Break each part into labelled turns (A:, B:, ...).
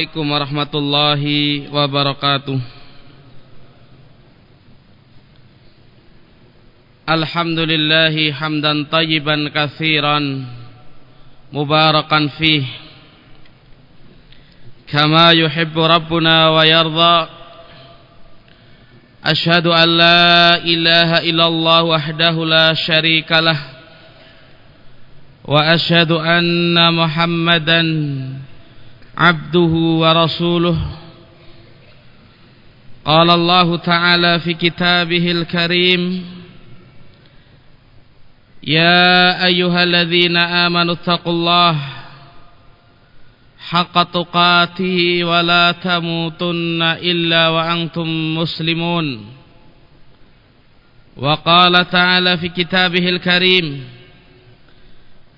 A: Assalamualaikum warahmatullahi wabarakatuh. Alhamdulillahi hamdan tayyiban kathiran Mubarakan fih. Kama yuhibbu Rabbuna wa yarda. Ashadu an la ilaha illallah wahdahu la sharika lah. Wa ashadu anna muhammadan عبده ورسوله. قال الله تعالى في كتابه الكريم يا أيها الذين آمنوا اتقوا الله حق تقاته ولا تموتن إلا وأنتم مسلمون. وقال تعالى في كتابه الكريم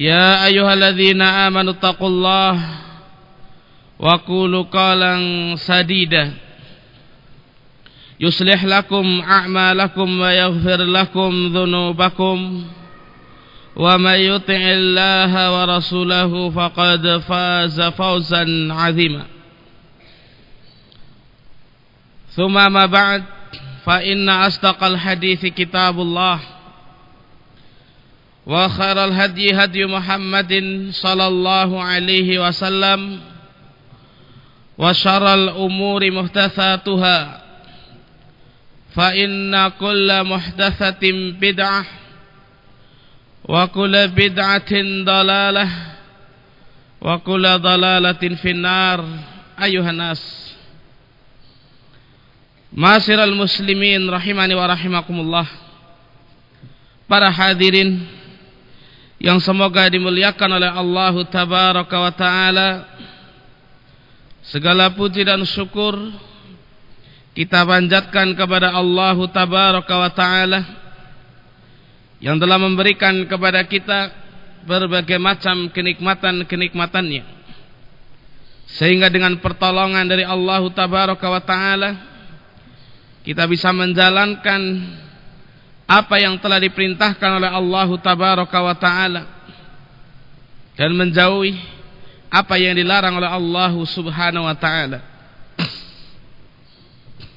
A: يا أيها الذين آمنوا اتقوا الله وقولوا قالا سديدا. يصلح لكم أعمالكم ويغفر لكم ذنوبكم. ومن يطع الله ورسوله فقد فاز فوزا عظيما. ثم ما بعد فإن أصدق الحديث كتاب الله. وخير الهدي هدي محمد صلى الله عليه وسلم وشر الأمور محدثاتها فإن كل محدثة بدعة وكل بدعة ضلالة وكل ضلالة في النار. أيها الناس معاشر المسلمين رحمني ورحمكم الله para hadirin yang semoga dimuliakan oleh Allah tabaraka wa taala. Segala puji dan syukur kita panjatkan kepada Allah tabaraka wa taala yang telah memberikan kepada kita berbagai macam kenikmatan-kenikmatannya. Sehingga dengan pertolongan dari Allah tabaraka wa taala kita bisa menjalankan apa yang telah diperintahkan oleh Allah tabaraka wa taala dan menjauhi apa yang dilarang oleh Allah subhanahu wa taala.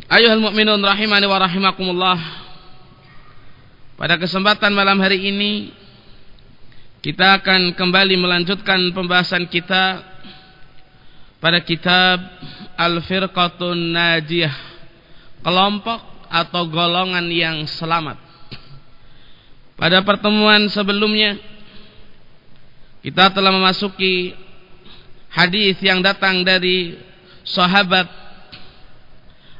A: Ayuhal mu'minun rahimani wa rahimakumullah. Pada kesempatan malam hari ini kita akan kembali melanjutkan pembahasan kita pada kitab Al-Firqatun Najiyah, kelompok atau golongan yang selamat. Pada pertemuan sebelumnya kita telah memasuki hadis yang datang dari sahabat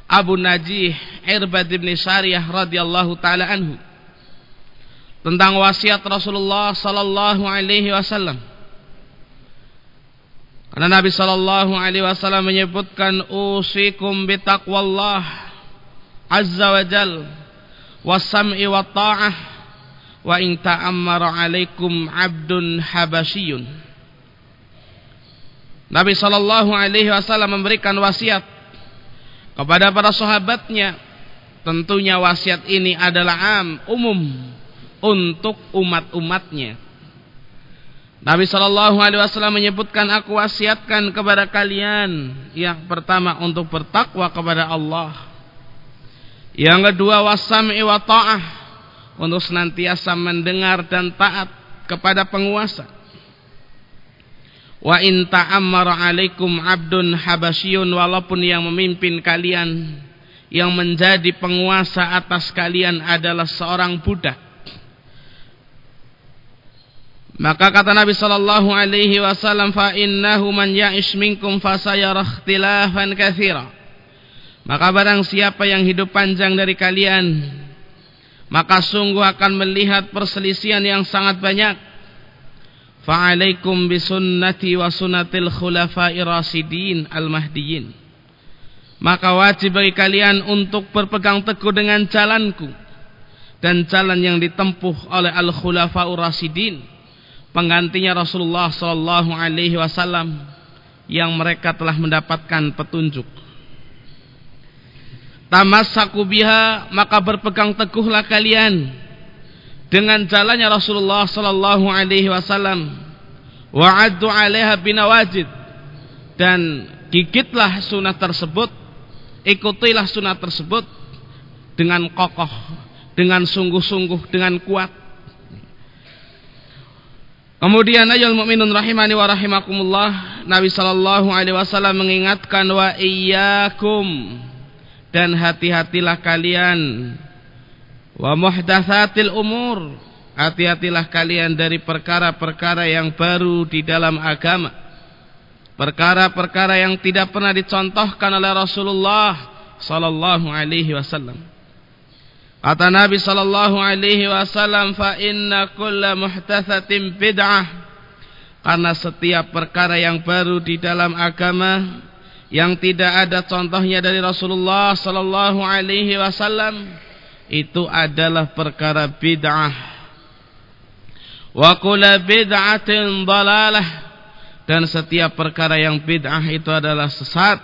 A: Abu Najih Irbad bin Syariyah radhiyallahu taala anhu tentang wasiat Rasulullah sallallahu alaihi wasallam. Karena Nabi sallallahu alaihi wasallam menyebutkan usikum bitaqwallah azza wa jal wasam'i wa ta'ah wa in ta'ammara alaikum abdun habasyun Nabi sallallahu alaihi wasallam memberikan wasiat kepada para sahabatnya. Tentunya wasiat ini adalah am umum untuk umat-umatnya. Nabi sallallahu alaihi wasallam menyebutkan aku wasiatkan kepada kalian yang pertama untuk bertakwa kepada Allah. Yang kedua wasam'i wa ta'ah untuk senantiasa mendengar dan taat kepada penguasa. Wa in ta'ammara 'alaikum 'abdun habasyun walaupun yang memimpin kalian yang menjadi penguasa atas kalian adalah seorang budak. Maka kata Nabi sallallahu alaihi wasallam fa innahu man ya'ish minkum fasayara ikhtilafan katsira. Maka barang siapa yang hidup panjang dari kalian maka sungguh akan melihat perselisihan yang sangat banyak. Fa'alaikum bisunnati wa sunnatil khulafai rasidin al-mahdiyyin. maka wajib bagi kalian untuk berpegang teguh dengan jalanku dan jalan yang ditempuh oleh al-khulafaur rasidin penggantinya Rasulullah wasallam yang mereka telah mendapatkan petunjuk. Tamassaku biha maka berpegang teguhlah kalian dengan jalannya Rasulullah sallallahu alaihi wasallam. Wa'addu 'alaiha binawajid. Dan gigitlah sunnah tersebut ikutilah sunnah tersebut dengan kokoh dengan sungguh-sungguh dengan kuat. Kemudian ayol mukminun rahimani wa rahimakumullah, Nabi sallallahu alaihi wasallam mengingatkan wa iyyakum dan hati-hatilah kalian wa muhdatsatil umur. Hati-hatilah kalian dari perkara-perkara yang baru di dalam agama. Perkara-perkara yang tidak pernah dicontohkan oleh Rasulullah sallallahu alaihi wasallam. Kata Nabi sallallahu alaihi wasallam fa inna kulla muhtatsatin bid'ah. Karena setiap perkara yang baru di dalam agama yang tidak ada contohnya dari Rasulullah sallallahu alaihi wasallam itu adalah perkara bid'ah. Wa kulla bid'atin dalalah dan setiap perkara yang bid'ah itu adalah sesat.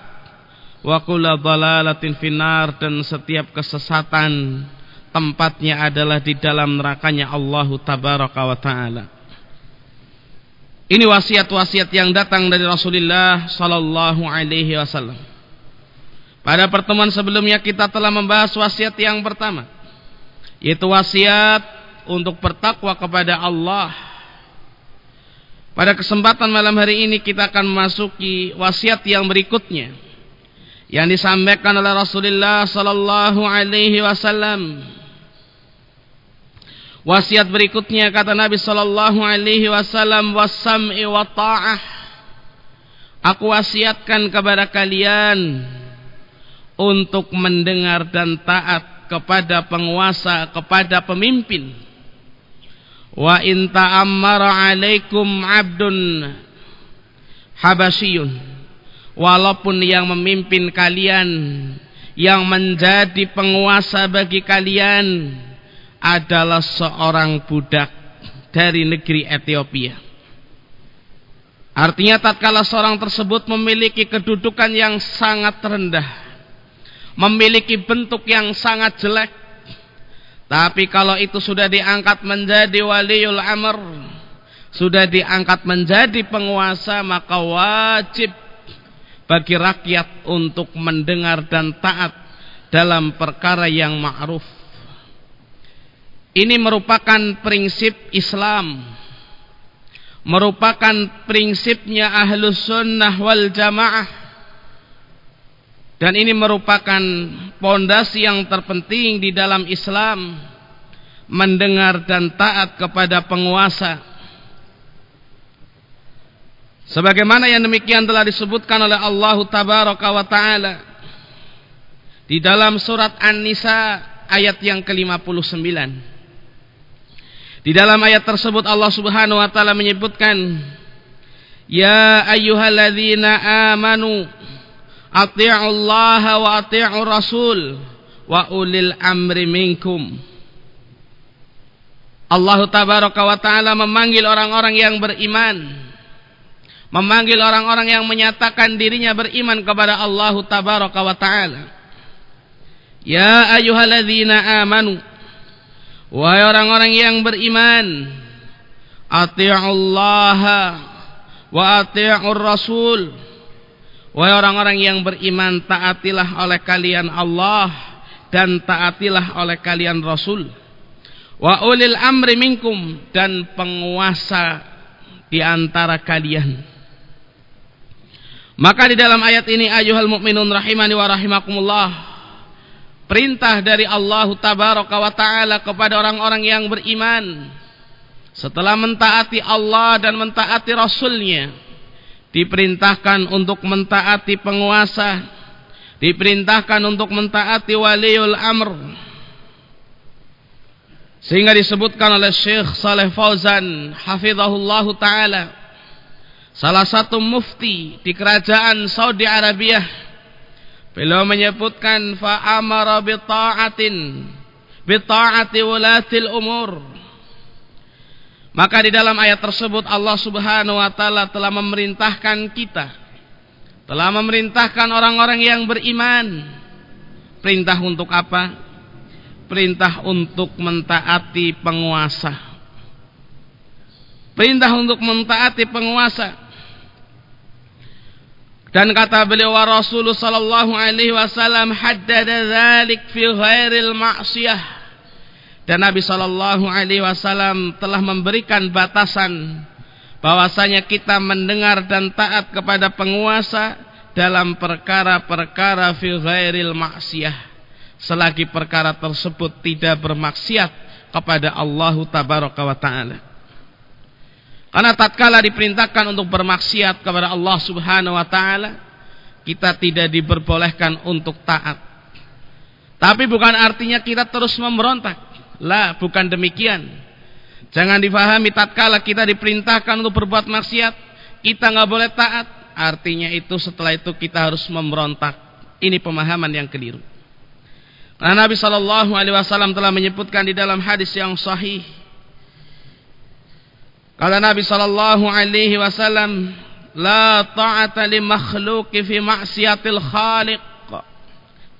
A: Wa kulla dalalatin dan setiap kesesatan tempatnya adalah di dalam nerakanya Allah tabaraka wa taala. Ini wasiat-wasiat yang datang dari Rasulullah sallallahu alaihi wasallam. Pada pertemuan sebelumnya kita telah membahas wasiat yang pertama, yaitu wasiat untuk bertakwa kepada Allah. Pada kesempatan malam hari ini kita akan memasuki wasiat yang berikutnya yang disampaikan oleh Rasulullah sallallahu alaihi wasallam Wasiat berikutnya kata Nabi sallallahu alaihi wasallam wasam'i wa ta'ah. Aku wasiatkan kepada kalian untuk mendengar dan taat kepada penguasa, kepada pemimpin. Wa in ta'ammara 'alaikum 'abdun habasyun. Walaupun yang memimpin kalian yang menjadi penguasa bagi kalian adalah seorang budak dari negeri Ethiopia. Artinya tatkala seorang tersebut memiliki kedudukan yang sangat rendah, memiliki bentuk yang sangat jelek, tapi kalau itu sudah diangkat menjadi waliul amr, sudah diangkat menjadi penguasa, maka wajib bagi rakyat untuk mendengar dan taat dalam perkara yang ma'ruf ini merupakan prinsip Islam. Merupakan prinsipnya ahlus sunnah wal jamaah. Dan ini merupakan pondasi yang terpenting di dalam Islam. Mendengar dan taat kepada penguasa. Sebagaimana yang demikian telah disebutkan oleh Allah Tabaraka wa Ta'ala. Di dalam surat An-Nisa ayat yang ke-59. Di dalam ayat tersebut Allah Subhanahu wa taala menyebutkan Ya ayyuhalladzina amanu atti'ullaha wa atti'ur rasul wa ulil amri minkum. Allah tabaraka wa taala memanggil orang-orang yang beriman memanggil orang-orang yang menyatakan dirinya beriman kepada Allah tabaraka wa taala. Ya ayyuhalladzina amanu Wahai orang-orang yang beriman, ati'ullah wa ati'ur rasul. Wahai orang-orang yang beriman, taatilah oleh kalian Allah dan taatilah oleh kalian Rasul. Wa ulil amri minkum dan penguasa di antara kalian. Maka di dalam ayat ini ayuhal mukminun rahimani wa rahimakumullah perintah dari Allah tabaraka wa taala kepada orang-orang yang beriman. Setelah mentaati Allah dan mentaati Rasulnya diperintahkan untuk mentaati penguasa diperintahkan untuk mentaati waliul amr. Sehingga disebutkan oleh Syekh Saleh Fauzan hafizahullah taala salah satu mufti di kerajaan Saudi Arabia Beliau menyebutkan fa'amara bi ta'atin bi ta'ati wulatil umur. Maka di dalam ayat tersebut Allah Subhanahu wa taala telah memerintahkan kita telah memerintahkan orang-orang yang beriman. Perintah untuk apa? Perintah untuk mentaati penguasa. Perintah untuk mentaati penguasa. Dan kata beliau wa Rasulullah sallallahu alaihi wasallam haddada dzalik fi ghairil ma'siyah. Dan Nabi sallallahu alaihi wasallam telah memberikan batasan bahwasanya kita mendengar dan taat kepada penguasa dalam perkara-perkara fi ghairil ma'siyah. Selagi perkara tersebut tidak bermaksiat kepada Allah tabaraka wa taala. Karena tatkala diperintahkan untuk bermaksiat kepada Allah Subhanahu wa taala, kita tidak diperbolehkan untuk taat. Tapi bukan artinya kita terus memberontak. Lah, bukan demikian. Jangan difahami tatkala kita diperintahkan untuk berbuat maksiat, kita nggak boleh taat. Artinya itu setelah itu kita harus memberontak. Ini pemahaman yang keliru. Karena Nabi Shallallahu Alaihi Wasallam telah menyebutkan di dalam hadis yang sahih Kata Nabi sallallahu alaihi wasallam, "La ta'ata li makhluqi fi ma'siyatil khaliq."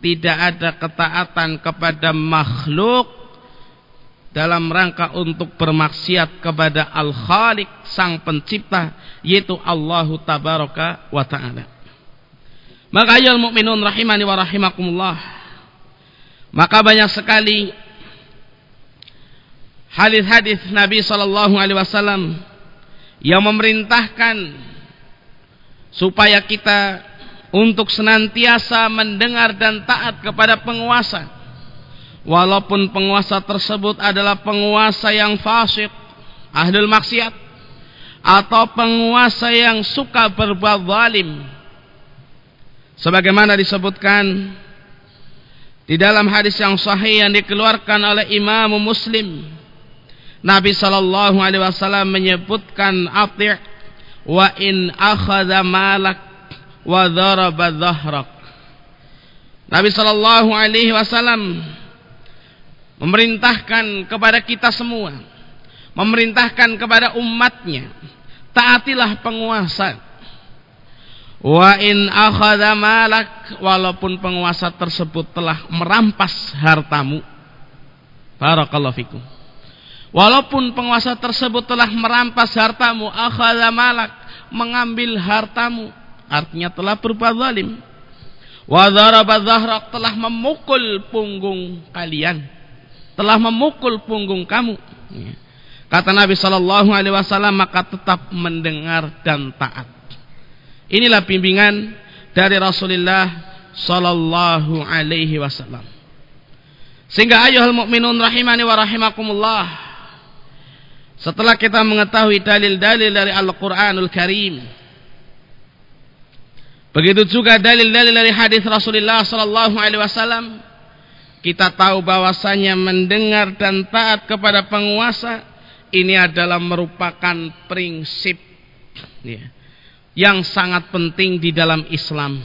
A: Tidak ada ketaatan kepada makhluk dalam rangka untuk bermaksiat kepada Al-Khaliq sang pencipta yaitu Allahu tabaraka wa taala. Maka ayol mukminun rahimani wa rahimakumullah. Maka banyak sekali hadis-hadis Nabi Shallallahu Alaihi Wasallam yang memerintahkan supaya kita untuk senantiasa mendengar dan taat kepada penguasa. Walaupun penguasa tersebut adalah penguasa yang fasik ahlul maksiat atau penguasa yang suka berbuat zalim. Sebagaimana disebutkan di dalam hadis yang sahih yang dikeluarkan oleh Imam Muslim Nabi sallallahu alaihi wasallam menyebutkan ati' wa in akhadha malak wa daraba dhahrak. Nabi sallallahu alaihi wasallam memerintahkan kepada kita semua, memerintahkan kepada umatnya, taatilah penguasa. Wa in akhadha malak walaupun penguasa tersebut telah merampas hartamu. Barakallahu fikum. Walaupun penguasa tersebut telah merampas hartamu, akhadha malak, mengambil hartamu, artinya telah berbuat zalim. Wa dharaba telah memukul punggung kalian. Telah memukul punggung kamu. Kata Nabi sallallahu alaihi wasallam maka tetap mendengar dan taat. Inilah bimbingan dari Rasulullah sallallahu alaihi wasallam. Sehingga ayuhal mukminun rahimani wa rahimakumullah setelah kita mengetahui dalil-dalil dari Al-Quranul Karim. Begitu juga dalil-dalil dari hadis Rasulullah Sallallahu Alaihi Wasallam. Kita tahu bahwasanya mendengar dan taat kepada penguasa ini adalah merupakan prinsip ya, yang sangat penting di dalam Islam.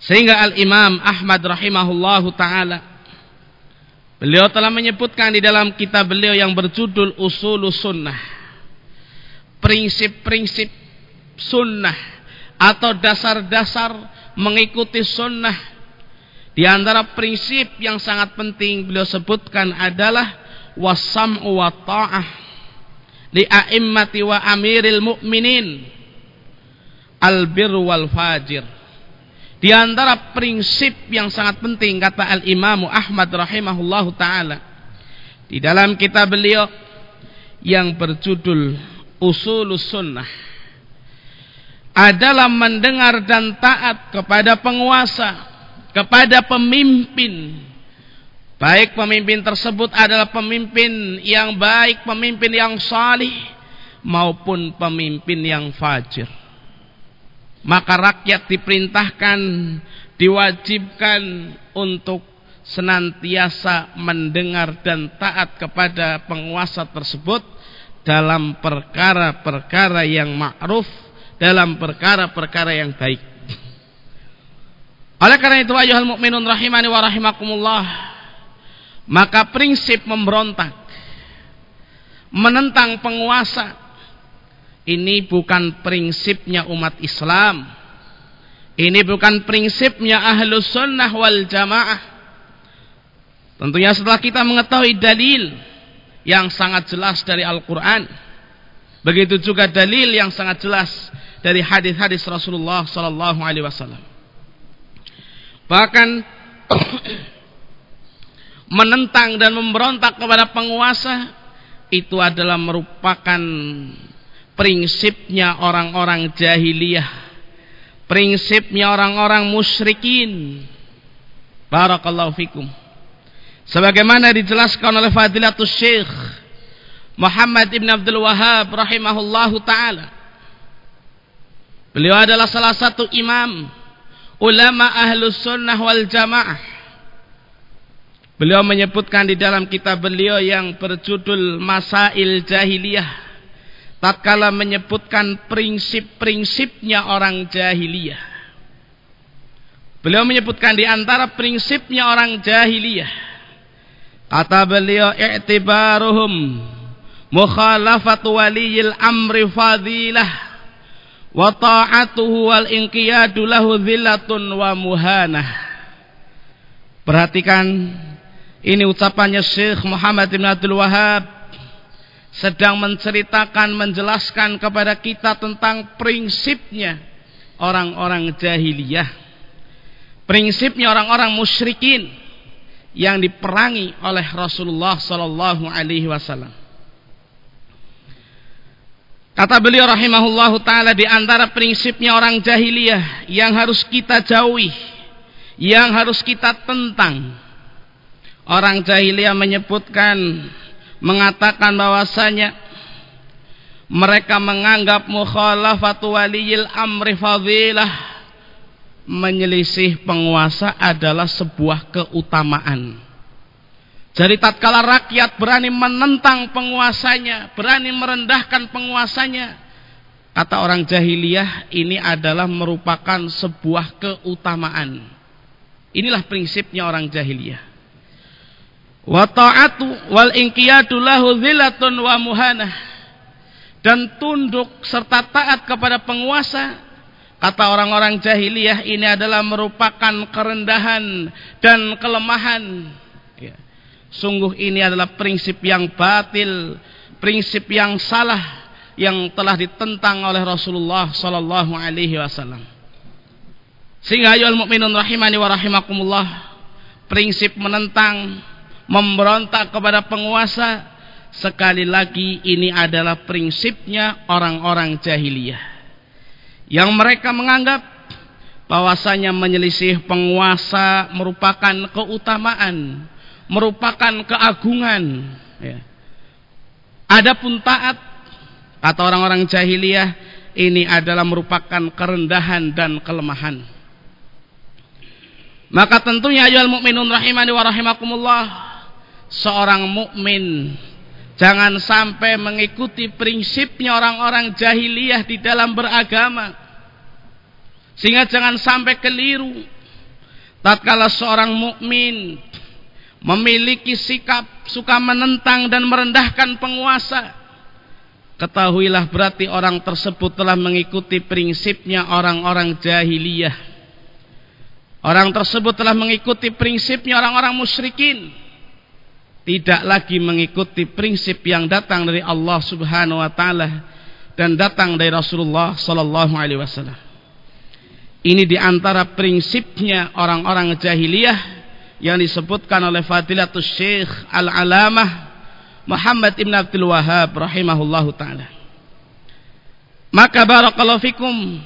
A: Sehingga Al Imam Ahmad rahimahullahu taala Beliau telah menyebutkan di dalam kitab beliau yang berjudul Usul Sunnah. Prinsip-prinsip sunnah atau dasar-dasar mengikuti sunnah. Di antara prinsip yang sangat penting beliau sebutkan adalah wasam'u wa ta'ah li a'immati wa amiril mu'minin al wal fajir di antara prinsip yang sangat penting kata Al-Imam Ahmad rahimahullahu taala di dalam kitab beliau yang berjudul Usulus Sunnah adalah mendengar dan taat kepada penguasa, kepada pemimpin. Baik pemimpin tersebut adalah pemimpin yang baik, pemimpin yang salih maupun pemimpin yang fajir maka rakyat diperintahkan diwajibkan untuk senantiasa mendengar dan taat kepada penguasa tersebut dalam perkara-perkara yang ma'ruf dalam perkara-perkara yang baik. Oleh karena itu ayuhal mukminun rahimani wa rahimakumullah maka prinsip memberontak menentang penguasa ini bukan prinsipnya umat Islam. Ini bukan prinsipnya ahlus sunnah wal jamaah. Tentunya setelah kita mengetahui dalil yang sangat jelas dari Al-Quran begitu juga dalil yang sangat jelas dari hadis-hadis Rasulullah Sallallahu Alaihi Wasallam. Bahkan menentang dan memberontak kepada penguasa itu adalah merupakan prinsipnya orang-orang jahiliyah, prinsipnya orang-orang musyrikin. Barakallahu fikum. Sebagaimana dijelaskan oleh Fadilatul Syekh Muhammad Ibn Abdul Wahab rahimahullahu taala. Beliau adalah salah satu imam ulama ahlus sunnah wal jamaah. Beliau menyebutkan di dalam kitab beliau yang berjudul Masail Jahiliyah. Tatkala menyebutkan prinsip-prinsipnya orang jahiliyah. Beliau menyebutkan di antara prinsipnya orang jahiliyah. Kata beliau i'tibaruhum mukhalafatu waliyil amri fadilah wa ta'atuhu wal inqiyadu lahu dhillatun wa muhanah perhatikan ini ucapannya Syekh Muhammad bin Abdul Wahab sedang menceritakan menjelaskan kepada kita tentang prinsipnya orang-orang jahiliyah prinsipnya orang-orang musyrikin yang diperangi oleh Rasulullah sallallahu alaihi wasallam Kata beliau rahimahullahu taala di antara prinsipnya orang jahiliyah yang harus kita jauhi, yang harus kita tentang. Orang jahiliyah menyebutkan mengatakan bahwasanya mereka menganggap mukhalafatu waliyil amri fadilah menyelisih penguasa adalah sebuah keutamaan. Jadi tatkala rakyat berani menentang penguasanya, berani merendahkan penguasanya, kata orang jahiliyah ini adalah merupakan sebuah keutamaan. Inilah prinsipnya orang jahiliyah. Wa ta'atu wal inqiyadu lahu dhillatun wa muhanah. Dan tunduk serta taat kepada penguasa Kata orang-orang jahiliyah ini adalah merupakan kerendahan dan kelemahan Sungguh ini adalah prinsip yang batil, prinsip yang salah yang telah ditentang oleh Rasulullah sallallahu alaihi wasallam. Sehingga ayol mukminun rahimani wa rahimakumullah, prinsip menentang, memberontak kepada penguasa sekali lagi ini adalah prinsipnya orang-orang jahiliyah. Yang mereka menganggap bahwasanya menyelisih penguasa merupakan keutamaan merupakan keagungan. Ya. Adapun taat kata orang-orang jahiliyah ini adalah merupakan kerendahan dan kelemahan. Maka tentunya ayol mukminun rahimani wa rahimakumullah seorang mukmin. Jangan sampai mengikuti prinsipnya orang-orang jahiliyah di dalam beragama. Sehingga jangan sampai keliru. Tatkala seorang mukmin memiliki sikap suka menentang dan merendahkan penguasa ketahuilah berarti orang tersebut telah mengikuti prinsipnya orang-orang jahiliyah. Orang tersebut telah mengikuti prinsipnya orang-orang musyrikin tidak lagi mengikuti prinsip yang datang dari Allah Subhanahu wa taala dan datang dari Rasulullah sallallahu alaihi wasallam ini di antara prinsipnya orang-orang jahiliyah yang disebutkan oleh Fadilatul Syekh Al-Alamah Muhammad Ibn Abdul Wahab rahimahullahu taala. Maka barakallahu fikum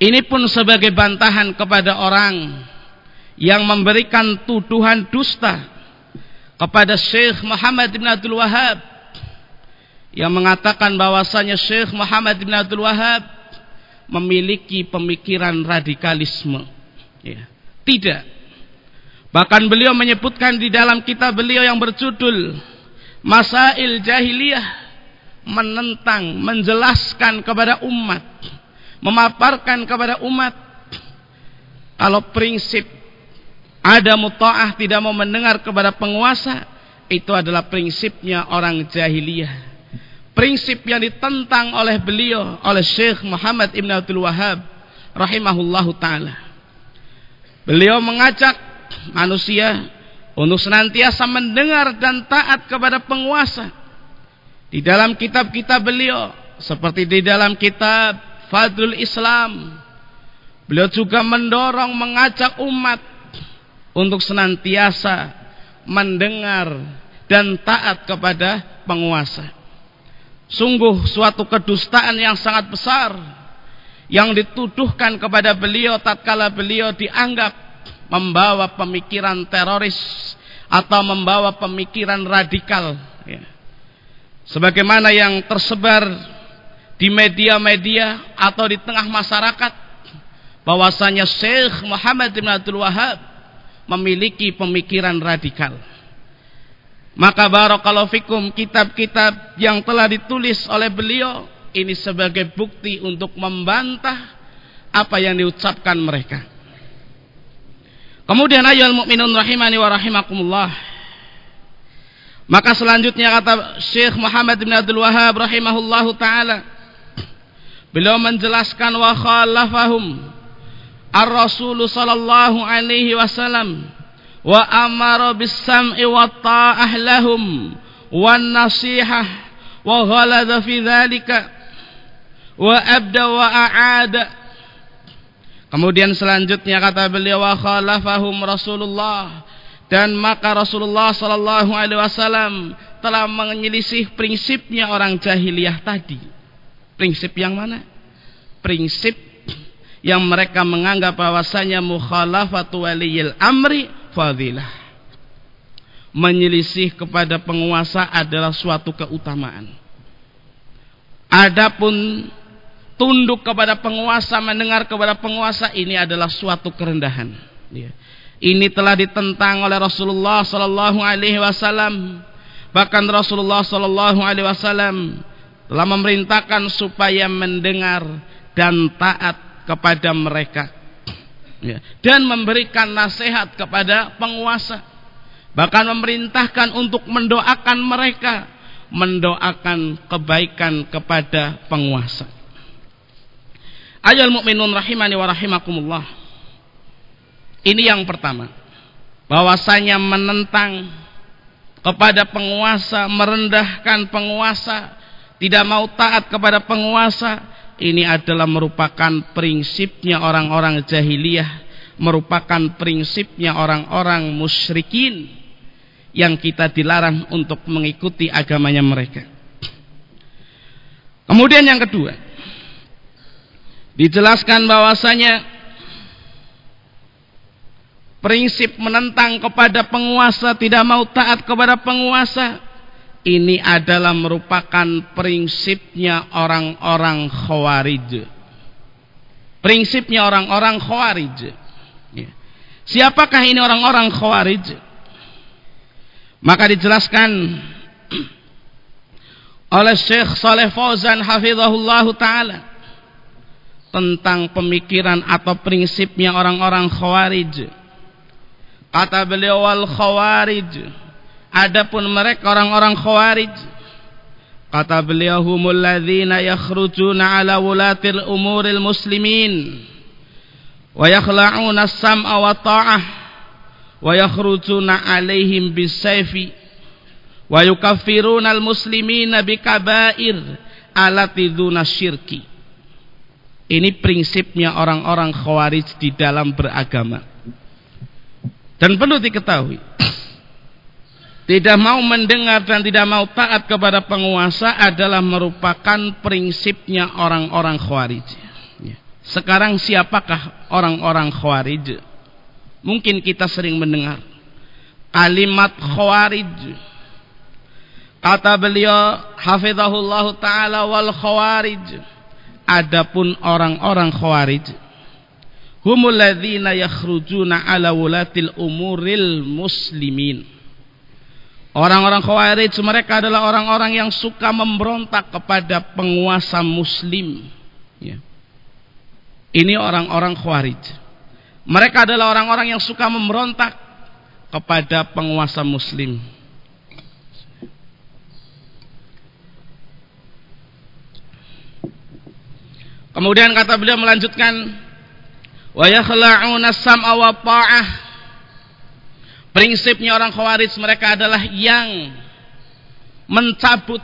A: ini pun sebagai bantahan kepada orang yang memberikan tuduhan dusta kepada Syekh Muhammad Ibn Abdul Wahab yang mengatakan bahwasanya Syekh Muhammad Ibn Abdul Wahab memiliki pemikiran radikalisme. Ya. Tidak. Bahkan beliau menyebutkan di dalam kitab beliau yang berjudul Masail Jahiliyah menentang, menjelaskan kepada umat, memaparkan kepada umat kalau prinsip ada muta'ah tidak mau mendengar kepada penguasa itu adalah prinsipnya orang jahiliyah. Prinsip yang ditentang oleh beliau oleh Syekh Muhammad Ibn Abdul Wahab rahimahullahu taala. Beliau mengajak manusia untuk senantiasa mendengar dan taat kepada penguasa. Di dalam kitab-kitab beliau seperti di dalam kitab Fadlul Islam beliau juga mendorong mengajak umat untuk senantiasa mendengar dan taat kepada penguasa. Sungguh suatu kedustaan yang sangat besar yang dituduhkan kepada beliau tatkala beliau dianggap membawa pemikiran teroris atau membawa pemikiran radikal ya. Sebagaimana yang tersebar di media-media atau di tengah masyarakat bahwasanya Syekh Muhammad bin Abdul Wahab memiliki pemikiran radikal. Maka barakallahu fikum kitab-kitab yang telah ditulis oleh beliau ini sebagai bukti untuk membantah apa yang diucapkan mereka. Kemudian ayat mukminun rahimani wa rahimakumullah. Maka selanjutnya kata Syekh Muhammad bin Abdul Wahab rahimahullahu taala beliau menjelaskan wa khalafahum ar-rasul sallallahu alaihi wasallam wa amara bis sam'i wa ta'ah lahum wan nasihah wa ghalada fi dzalika wa abda wa a'ada Kemudian selanjutnya kata beliau wa khalafahum Rasulullah dan maka Rasulullah sallallahu alaihi wasallam telah menyelisih prinsipnya orang jahiliyah tadi. Prinsip yang mana? Prinsip yang mereka menganggap bahwasanya mukhalafatu waliyil amri fadilah. Menyelisih kepada penguasa adalah suatu keutamaan. Adapun tunduk kepada penguasa, mendengar kepada penguasa ini adalah suatu kerendahan. Ya ini telah ditentang oleh Rasulullah sallallahu alaihi wasallam. Bahkan Rasulullah sallallahu alaihi wasallam telah memerintahkan supaya mendengar dan taat kepada mereka. Ya. Dan memberikan nasihat kepada penguasa. Bahkan memerintahkan untuk mendoakan mereka, mendoakan kebaikan kepada penguasa. Ayol mukminun rahimani wa rahimakumullah. Ini yang pertama. Bahwasanya menentang kepada penguasa, merendahkan penguasa, tidak mau taat kepada penguasa, ini adalah merupakan prinsipnya orang-orang jahiliyah, merupakan prinsipnya orang-orang musyrikin yang kita dilarang untuk mengikuti agamanya mereka. Kemudian yang kedua, dijelaskan bahwasanya prinsip menentang kepada penguasa, tidak mau taat kepada penguasa, ini adalah merupakan prinsipnya orang-orang khawarij. Prinsipnya orang-orang khawarij. Ya. Siapakah ini orang-orang khawarij? Maka dijelaskan oleh Syekh Saleh Fauzan hafizahullah taala tentang pemikiran atau prinsipnya orang-orang khawarij Kata beliau wal khawarij. Adapun mereka orang-orang khawarij. Kata beliau humul ladzina yakhrujuna ala wulatil umuril muslimin. Wa yakhla'una as-sam'a wa ta'ah. Wa yakhrujuna alaihim bisayfi. Wa yukaffiruna al-muslimina bikabair alati duna syirki. Ini prinsipnya orang-orang khawarij di dalam beragama. Dan perlu diketahui tidak mau mendengar dan tidak mau taat kepada penguasa adalah merupakan prinsipnya orang-orang khawarij. Ya. Sekarang siapakah orang-orang khawarij? Mungkin kita sering mendengar kalimat khawarij. Kata beliau hafizahullah taala wal khawarij. Adapun orang-orang khawarij humul ladzina yakhrujuna ala wulatil umuril muslimin orang-orang khawarij mereka adalah orang-orang yang suka memberontak kepada penguasa muslim ya. ini orang-orang khawarij Mereka adalah orang-orang yang suka memberontak kepada penguasa muslim. Kemudian kata beliau melanjutkan wa yakhla'una sam'a wa ta'ah. Prinsipnya orang Khawarij mereka adalah yang mencabut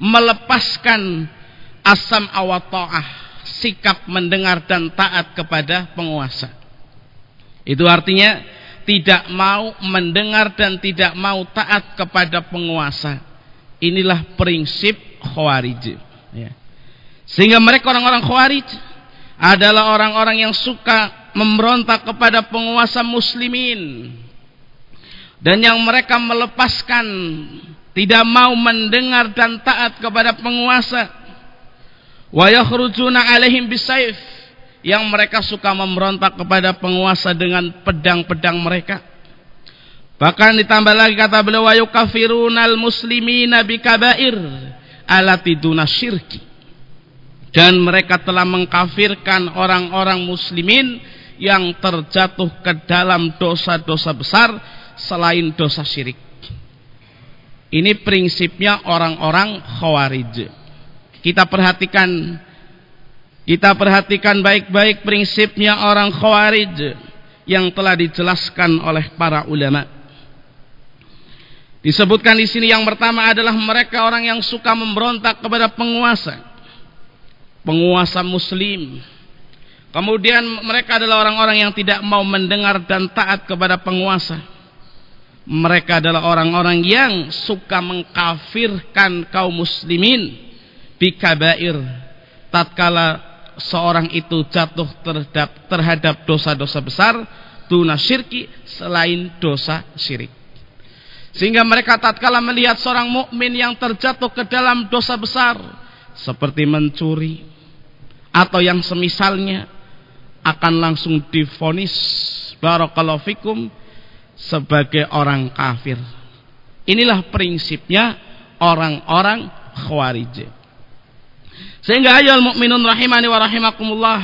A: melepaskan asam awata'ah sikap mendengar dan taat kepada penguasa. Itu artinya tidak mau mendengar dan tidak mau taat kepada penguasa. Inilah prinsip khawarij. Ya. sehingga mereka orang-orang khawarij adalah orang-orang yang suka memberontak kepada penguasa muslimin dan yang mereka melepaskan tidak mau mendengar dan taat kepada penguasa. Wa yakhrujuna alaihim bisayf. Yang mereka suka memberontak kepada penguasa dengan pedang-pedang mereka. Bahkan ditambah lagi kata beliau wa yukafirunal muslimina bikabair alati duna syirki. Dan mereka telah mengkafirkan orang-orang muslimin yang terjatuh ke dalam dosa-dosa besar selain dosa syirik ini prinsipnya orang-orang khawarij. Kita perhatikan kita perhatikan baik-baik prinsipnya orang khawarij yang telah dijelaskan oleh para ulama. Disebutkan di sini yang pertama adalah mereka orang yang suka memberontak kepada penguasa. Penguasa muslim. Kemudian mereka adalah orang-orang yang tidak mau mendengar dan taat kepada penguasa mereka adalah orang-orang yang suka mengkafirkan kaum muslimin. Bikabair tatkala seorang itu jatuh terhadap dosa-dosa besar tuna syirki selain dosa syirik. Sehingga mereka tatkala melihat seorang mukmin yang terjatuh ke dalam dosa besar seperti mencuri atau yang semisalnya akan langsung difonis barakallahu fikum sebagai orang kafir. Inilah prinsipnya orang-orang khawarij. Sehingga ayol mukminun rahimani wa rahimakumullah.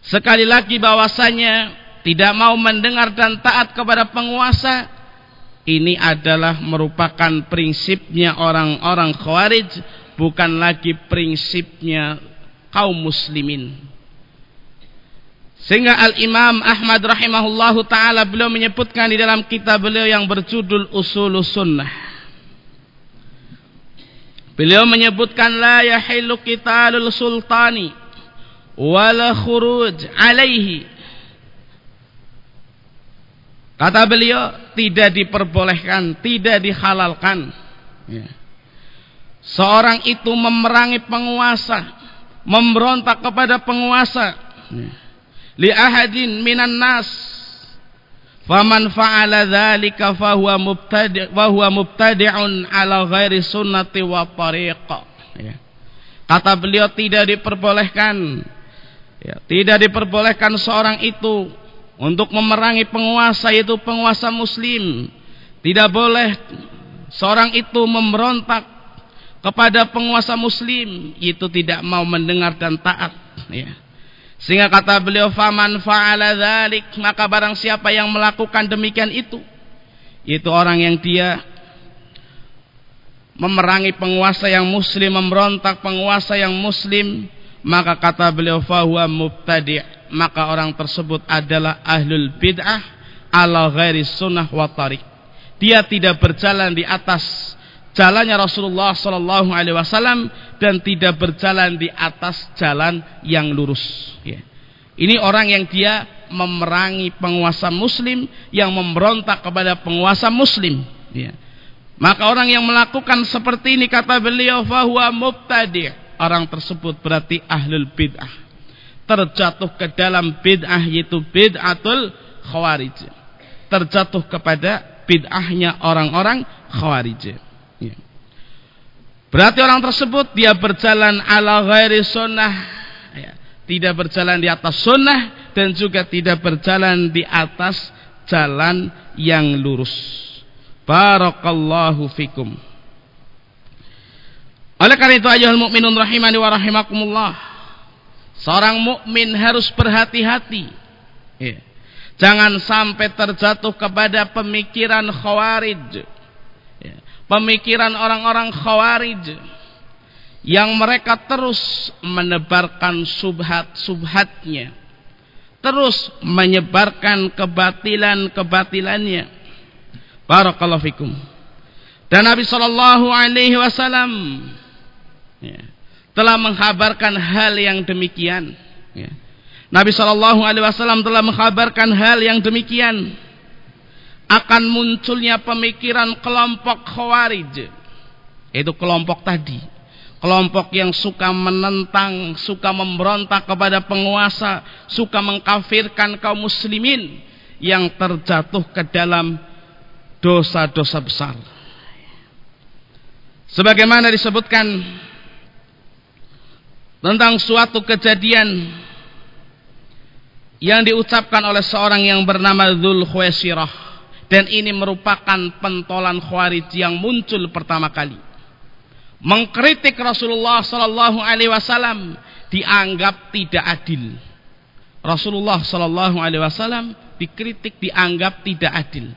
A: Sekali lagi bahwasanya tidak mau mendengar dan taat kepada penguasa ini adalah merupakan prinsipnya orang-orang khawarij bukan lagi prinsipnya kaum muslimin sehingga Al-Imam Ahmad rahimahullahu taala beliau menyebutkan di dalam kitab beliau yang berjudul Usulus Sunnah. Beliau menyebutkan la yahillu qitalul sultani wala khuruj alaihi. Kata beliau tidak diperbolehkan, tidak dihalalkan. Ya. Seorang itu memerangi penguasa, memberontak kepada penguasa. Ya li ahadin minan nas. Faman fa'ala dzalika fahuwa mubtadi' wa huwa mubtadi'un ala ghairi sunnati wa tariqa ya. kata beliau tidak diperbolehkan ya, tidak diperbolehkan seorang itu untuk memerangi penguasa yaitu penguasa muslim. Tidak boleh seorang itu memberontak kepada penguasa muslim. Itu tidak mau mendengar dan taat ya sehingga kata beliau faman fa'ala dzalik maka barang siapa yang melakukan demikian itu itu orang yang dia memerangi penguasa yang muslim memberontak penguasa yang muslim maka kata beliau fahuwa mubtadi' maka orang tersebut adalah ahlul bid'ah ala ghairi sunnah wa tariq. Dia tidak berjalan di atas jalannya Rasulullah Sallallahu Alaihi Wasallam dan tidak berjalan di atas jalan yang lurus. Ya. Ini orang yang dia memerangi penguasa Muslim yang memberontak kepada penguasa Muslim. Ya. Maka orang yang melakukan seperti ini kata beliau bahwa mubtadi orang tersebut berarti ahlul bid'ah terjatuh ke dalam bid'ah yaitu bid'atul khawarij terjatuh kepada bid'ahnya orang-orang khawarij Berarti orang tersebut dia berjalan ala ghairi sunnah. Ya, tidak berjalan di atas sunnah dan juga tidak berjalan di atas jalan yang lurus. Barakallahu fikum. Oleh karena itu ayuhal mukminun rahimani wa rahimakumullah. Seorang mukmin harus berhati-hati. Ya. Jangan sampai terjatuh kepada pemikiran khawarij. Pemikiran orang-orang khawarij. Yang mereka terus menebarkan subhat-subhatnya. Terus menyebarkan kebatilan-kebatilannya. Barakallahu fikum. Dan Nabi Shallallahu Alaihi Wasallam ya, telah mengkhabarkan hal yang demikian. Ya. Nabi Shallallahu Alaihi Wasallam telah mengkhabarkan hal yang demikian akan munculnya pemikiran kelompok khawarij. Itu kelompok tadi. Kelompok yang suka menentang suka memberontak kepada penguasa suka mengkafirkan kaum muslimin yang terjatuh ke dalam dosa-dosa besar. Sebagaimana disebutkan tentang suatu kejadian yang diucapkan oleh seorang yang bernama Dhul Khwesirah dan ini merupakan pentolan khawarij yang muncul pertama kali. Mengkritik Rasulullah sallallahu alaihi wasallam dianggap tidak adil. Rasulullah sallallahu alaihi wasallam dikritik dianggap tidak adil.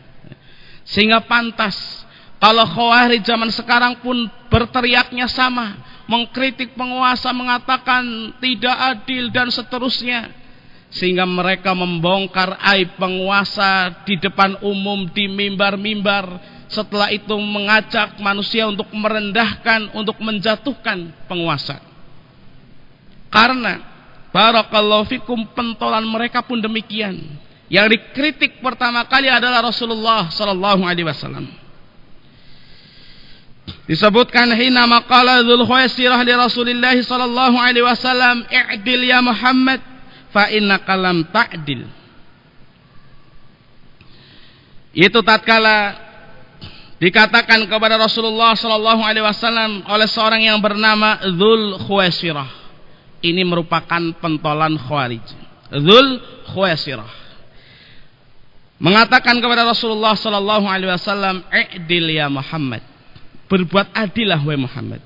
A: Sehingga pantas kalau khawarij zaman sekarang pun berteriaknya sama mengkritik penguasa mengatakan tidak adil dan seterusnya sehingga mereka membongkar aib penguasa di depan umum di mimbar-mimbar. Setelah itu mengajak manusia untuk merendahkan untuk menjatuhkan penguasa. Karena barakallahu fikum pentolan mereka pun demikian. Yang dikritik pertama kali adalah Rasulullah sallallahu alaihi wasallam. Disebutkan hina maqala Dzul Khuwaisirah li Rasulillah sallallahu alaihi wasallam, "I'dil ya Muhammad fa innaka lam ta'dil." Itu tatkala dikatakan kepada Rasulullah sallallahu alaihi wasallam oleh seorang yang bernama Dzul Khuwaisirah. Ini merupakan pentolan Khawarij. Dzul Khuwaisirah mengatakan kepada Rasulullah sallallahu alaihi wasallam, "I'dil ya Muhammad." berbuat adillah wahai Muhammad.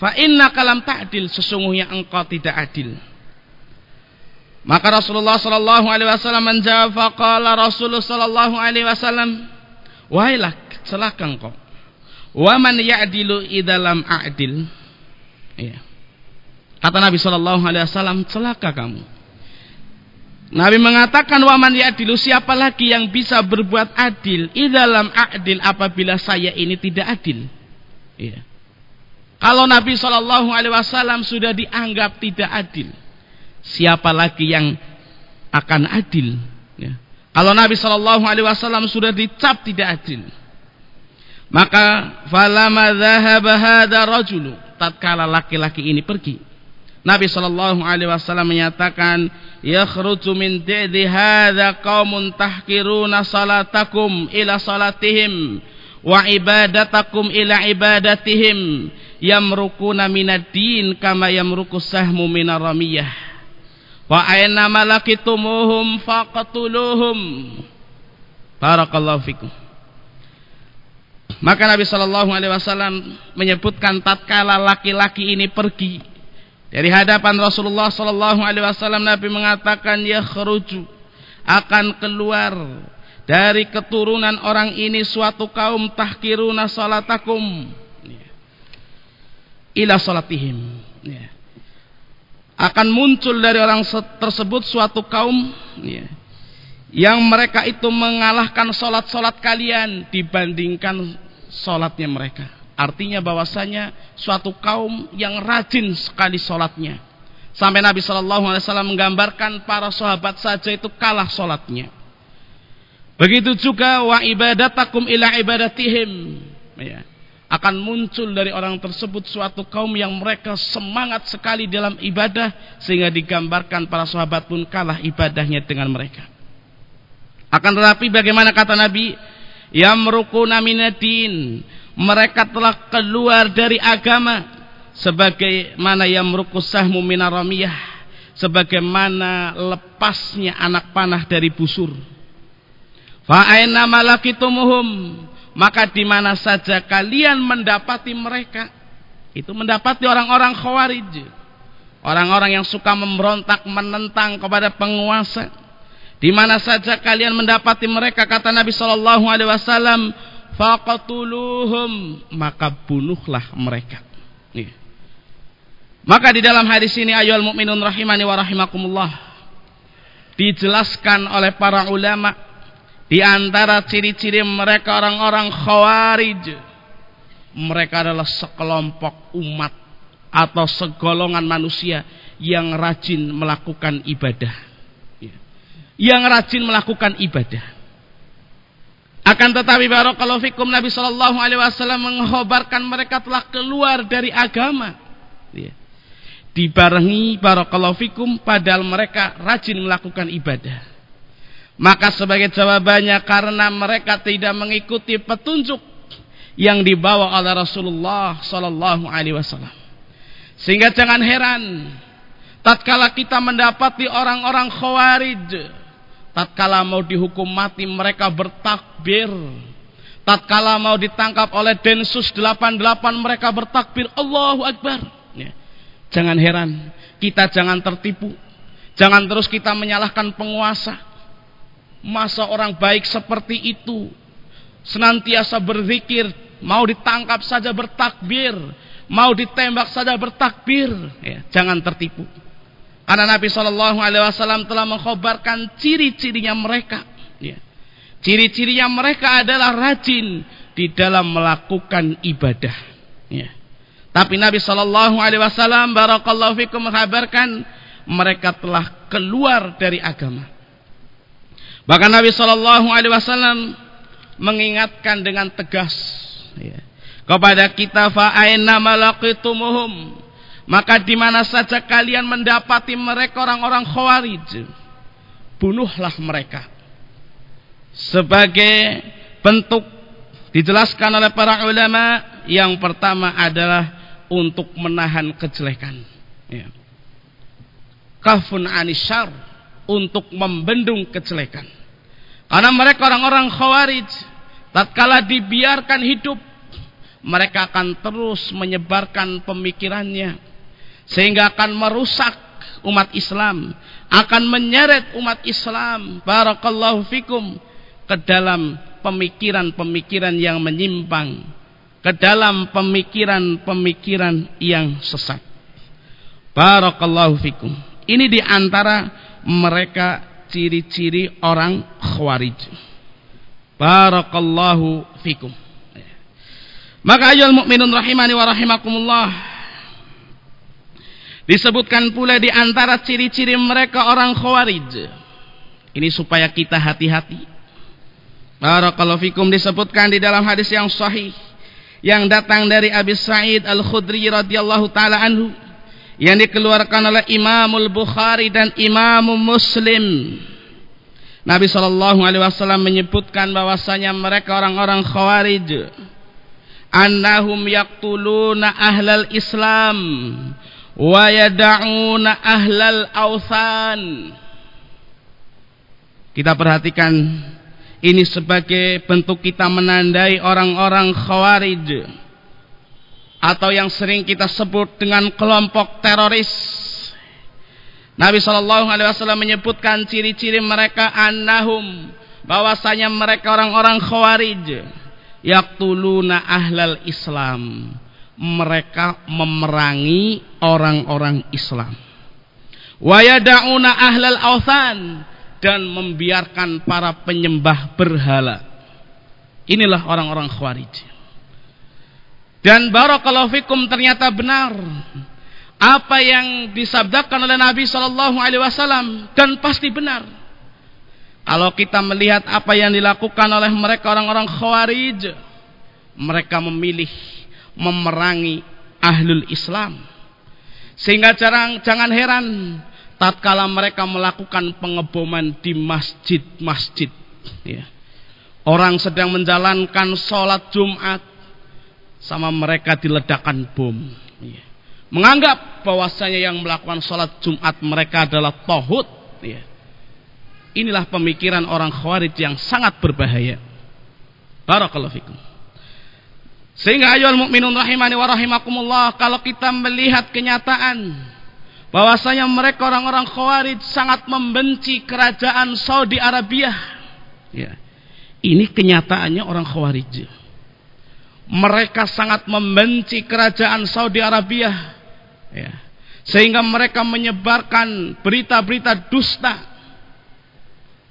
A: Fa inna kalam ta'dil sesungguhnya engkau tidak adil. Maka Rasulullah sallallahu alaihi wasallam menjawab faqala Rasulullah sallallahu alaihi wasallam wahailah celaka engkau. Wa man ya'dilu idalam a'dil. Ya. Kata Nabi sallallahu alaihi wasallam celaka kamu. Nabi mengatakan waman ya'dilu siapa lagi yang bisa berbuat adil idalam a'dil apabila saya ini tidak adil. Iya. Kalau Nabi Shallallahu Alaihi Wasallam sudah dianggap tidak adil, siapa lagi yang akan adil? Ya. Kalau Nabi Shallallahu Alaihi Wasallam sudah dicap tidak adil, maka falama dhahaba hada rajulu tatkala laki-laki ini pergi. Nabi Shallallahu Alaihi Wasallam menyatakan, yakhruju min di'di hadza qaumun tahkiruna salatakum ila salatihim wa ibadatakum ila ibadatihim yamrukuna minad din kama yamruku sahmu minar ramiyah wa aina malakitumuhum faqatuluhum. Barakallahu fikum. Maka Nabi Shallallahu Alaihi Wasallam menyebutkan tatkala laki-laki ini pergi dari hadapan Rasulullah Shallallahu Alaihi Wasallam Nabi mengatakan ya kharuju akan keluar dari keturunan orang ini suatu kaum tahkiruna salatakum. Ila salatihim. Ya. Akan muncul dari orang tersebut suatu kaum ya, yang mereka itu mengalahkan solat-solat kalian dibandingkan solatnya mereka artinya bahwasanya suatu kaum yang rajin sekali solatnya sampai Nabi Shallallahu Alaihi Wasallam menggambarkan para sahabat saja itu kalah solatnya Begitu juga wa ibadatakum ila ibadatihim. Ya. Akan muncul dari orang tersebut suatu kaum yang mereka semangat sekali dalam ibadah sehingga digambarkan para sahabat pun kalah ibadahnya dengan mereka. Akan tetapi bagaimana kata Nabi? Yamrukuna minadin. Mereka telah keluar dari agama sebagaimana yamruku sahmu minaramiyah sebagaimana lepasnya anak panah dari busur Fa'aina malakitumuhum maka di mana saja kalian mendapati mereka itu mendapati orang-orang khawarij. Orang-orang yang suka memberontak menentang kepada penguasa. Di mana saja kalian mendapati mereka kata Nabi sallallahu alaihi wasallam faqatuluhum maka bunuhlah mereka. Nih. maka di dalam hadis ini ayol mukminun rahimani wa rahimakumullah dijelaskan oleh para ulama di antara ciri-ciri mereka orang-orang khawarij mereka adalah sekelompok umat atau segolongan manusia yang rajin melakukan ibadah. Ya. Yang rajin melakukan ibadah. Akan tetapi barakallahu fikum Nabi sallallahu alaihi wasallam mengkhabarkan mereka telah keluar dari agama. Ya. Dibarengi barakallahu fikum padahal mereka rajin melakukan ibadah. Maka sebagai jawabannya karena mereka tidak mengikuti petunjuk yang dibawa oleh Rasulullah sallallahu alaihi wasallam. Sehingga jangan heran tatkala kita mendapati orang-orang khawarij tatkala mau dihukum mati mereka bertakbir. Tatkala mau ditangkap oleh Densus 88 mereka bertakbir Allahu Akbar. Ya. Jangan heran, kita jangan tertipu. Jangan terus kita menyalahkan penguasa. Masa orang baik seperti itu senantiasa berzikir, mau ditangkap saja bertakbir, mau ditembak saja bertakbir, ya, jangan tertipu. Karena Nabi Shallallahu Alaihi Wasallam telah mengkhabarkan ciri-cirinya mereka. Ya. Ciri-cirinya mereka adalah rajin di dalam melakukan ibadah. Ya. Tapi Nabi Shallallahu Alaihi Wasallam barakallahu fikum mengkhabarkan mereka telah keluar dari agama. Bahkan Nabi Shallallahu Alaihi Wasallam mengingatkan dengan tegas ya, kepada kita fa'aina maka di mana saja kalian mendapati mereka orang-orang khawarij bunuhlah mereka. Sebagai bentuk dijelaskan oleh para ulama yang pertama adalah untuk menahan kejelekan ya. kafun anisyar untuk membendung kejelekan karena mereka orang-orang khawarij tatkala dibiarkan hidup mereka akan terus menyebarkan pemikirannya sehingga akan merusak umat Islam, akan menyeret umat Islam barakallahu fikum ke dalam pemikiran-pemikiran yang menyimpang, ke dalam pemikiran-pemikiran yang sesat. Barakallahu fikum. Ini di antara mereka ciri-ciri orang khawarij. Barakallahu fikum. Maka ayol mukminun rahimani wa rahimakumullah. Disebutkan pula di antara ciri-ciri mereka orang khawarij. Ini supaya kita hati-hati. Barakallahu fikum disebutkan di dalam hadis yang sahih yang datang dari Abi Sa'id Al-Khudri radhiyallahu taala anhu yang dikeluarkan oleh Imamul Bukhari dan Imam Muslim. Nabi Shallallahu Alaihi Wasallam menyebutkan bahwasanya mereka orang-orang Khawarij, annahum yaktuluna ahlal Islam wa yada'una ahlal awthan. Kita perhatikan ini sebagai bentuk kita menandai orang-orang Khawarij atau yang sering kita sebut dengan kelompok teroris. Nabi Shallallahu Alaihi Wasallam menyebutkan ciri-ciri mereka annahum bahwasanya mereka orang-orang khawarij yaktuluna ahlal Islam. Mereka memerangi orang-orang Islam. Wayadauna ahlal awthan dan membiarkan para penyembah berhala. Inilah orang-orang khawarij dan barakallahu fikum ternyata benar apa yang disabdakan oleh Nabi Shallallahu Alaihi Wasallam dan pasti benar. Kalau kita melihat apa yang dilakukan oleh mereka orang-orang khawarij, mereka memilih memerangi ahlul Islam. Sehingga jarang, jangan heran tatkala mereka melakukan pengeboman di masjid-masjid. Ya. Orang sedang menjalankan sholat Jumat, sama mereka diledakkan bom. Ya. Menganggap bahwasanya yang melakukan sholat Jumat mereka adalah tohut. Ya. Inilah pemikiran orang khawarij yang sangat berbahaya. Barakallahu fikum. Sehingga ayol mukminun rahimani wa rahimakumullah kalau kita melihat kenyataan bahwasanya mereka orang-orang Khawarij sangat membenci kerajaan Saudi Arabia. Ya. Ini kenyataannya orang Khawarij. Mereka sangat membenci kerajaan Saudi Arabia. Ya. Sehingga mereka menyebarkan berita-berita dusta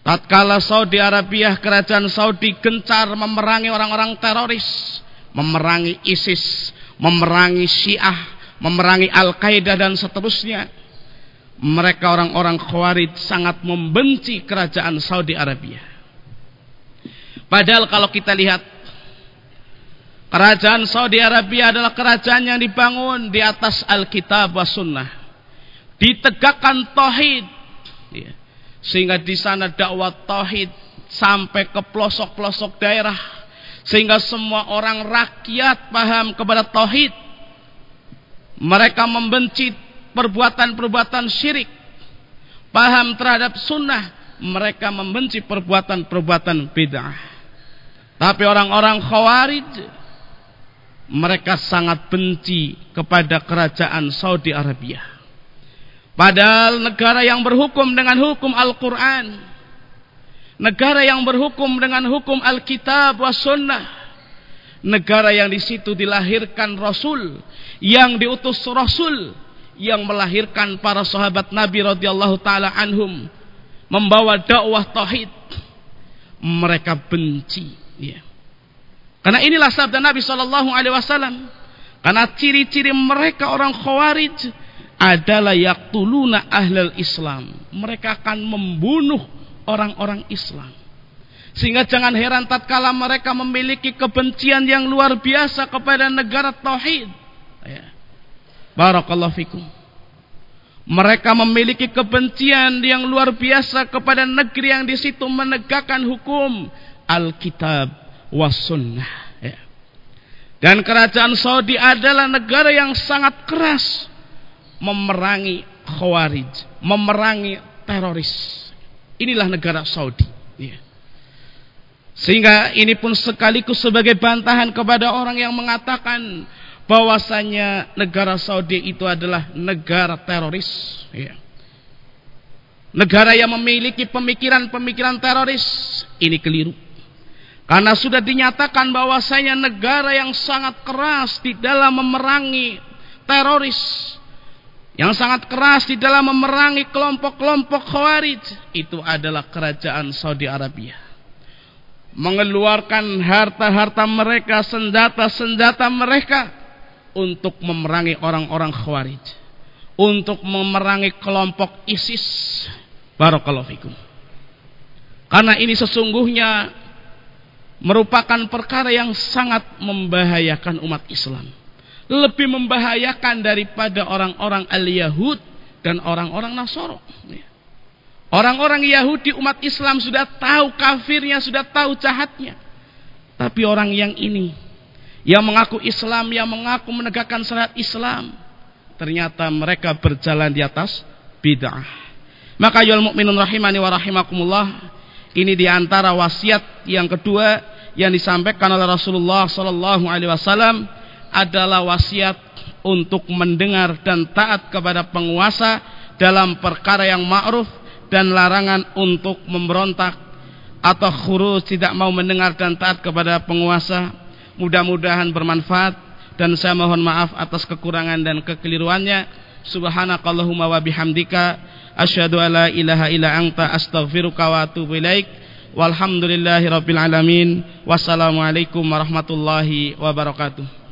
A: Tatkala Saudi Arabia, kerajaan Saudi gencar memerangi orang-orang teroris, memerangi ISIS, memerangi Syiah, memerangi Al-Qaeda dan seterusnya. Mereka orang-orang Khawarij sangat membenci kerajaan Saudi Arabia. Padahal kalau kita lihat kerajaan Saudi Arabia adalah kerajaan yang dibangun di atas Alkitab wa Sunnah. Ditegakkan tauhid. Ya sehingga di sana dakwah tauhid sampai ke pelosok-pelosok daerah. Sehingga semua orang rakyat paham kepada tauhid. Mereka membenci perbuatan-perbuatan syirik. Paham terhadap sunnah. Mereka membenci perbuatan-perbuatan bid'ah. Tapi orang-orang khawarij mereka sangat benci kepada kerajaan Saudi Arabia Padahal negara yang berhukum dengan hukum Al-Quran. Negara yang berhukum dengan hukum Alkitab wa Sunnah. Negara yang di situ dilahirkan Rasul. Yang diutus Rasul. Yang melahirkan para sahabat Nabi radhiyallahu taala anhum. Membawa dakwah tauhid. Mereka benci. Ya. Karena inilah sabda Nabi Shallallahu Alaihi Wasallam. Karena ciri-ciri mereka orang khawarij adalah yaktuluna ahlul Islam. Mereka akan membunuh orang-orang Islam. Sehingga jangan heran tatkala mereka memiliki kebencian yang luar biasa kepada negara tauhid. Ya. Barakallahu fikum. Mereka memiliki kebencian yang luar biasa kepada negeri yang di situ menegakkan hukum Alkitab was sunnah. Ya. Dan kerajaan Saudi adalah negara yang sangat keras memerangi khawarij, memerangi teroris. Inilah negara Saudi. Ya. Sehingga ini pun sekaligus sebagai bantahan kepada orang yang mengatakan bahwasanya negara Saudi itu adalah negara teroris. Ya. Negara yang memiliki pemikiran-pemikiran teroris ini keliru. Karena sudah dinyatakan bahwasanya negara yang sangat keras di dalam memerangi teroris yang sangat keras di dalam memerangi kelompok-kelompok khawarij itu adalah kerajaan Saudi Arabia. Mengeluarkan harta-harta mereka senjata-senjata mereka untuk memerangi orang-orang khawarij untuk memerangi kelompok ISIS. Barakallahu fikum. Karena ini sesungguhnya merupakan perkara yang sangat membahayakan umat Islam lebih membahayakan daripada orang-orang al-Yahud dan orang-orang Nasoro. Orang-orang Yahudi umat Islam sudah tahu kafirnya, sudah tahu jahatnya. Tapi orang yang ini, yang mengaku Islam, yang mengaku menegakkan syariat Islam, ternyata mereka berjalan di atas bid'ah. Maka yul mukminun rahimani wa rahimakumullah, ini di antara wasiat yang kedua yang disampaikan oleh Rasulullah sallallahu alaihi wasallam adalah wasiat untuk mendengar dan taat kepada penguasa dalam perkara yang ma'ruf dan larangan untuk memberontak atau khurus tidak mau mendengar dan taat kepada penguasa. Mudah-mudahan bermanfaat dan saya mohon maaf atas kekurangan dan kekeliruannya. Subhanakallahumma wa bihamdika asyhadu alla ilaha illa anta astaghfiruka wa atubu ilaik. Walhamdulillahi rabbil alamin. Wassalamualaikum warahmatullahi wabarakatuh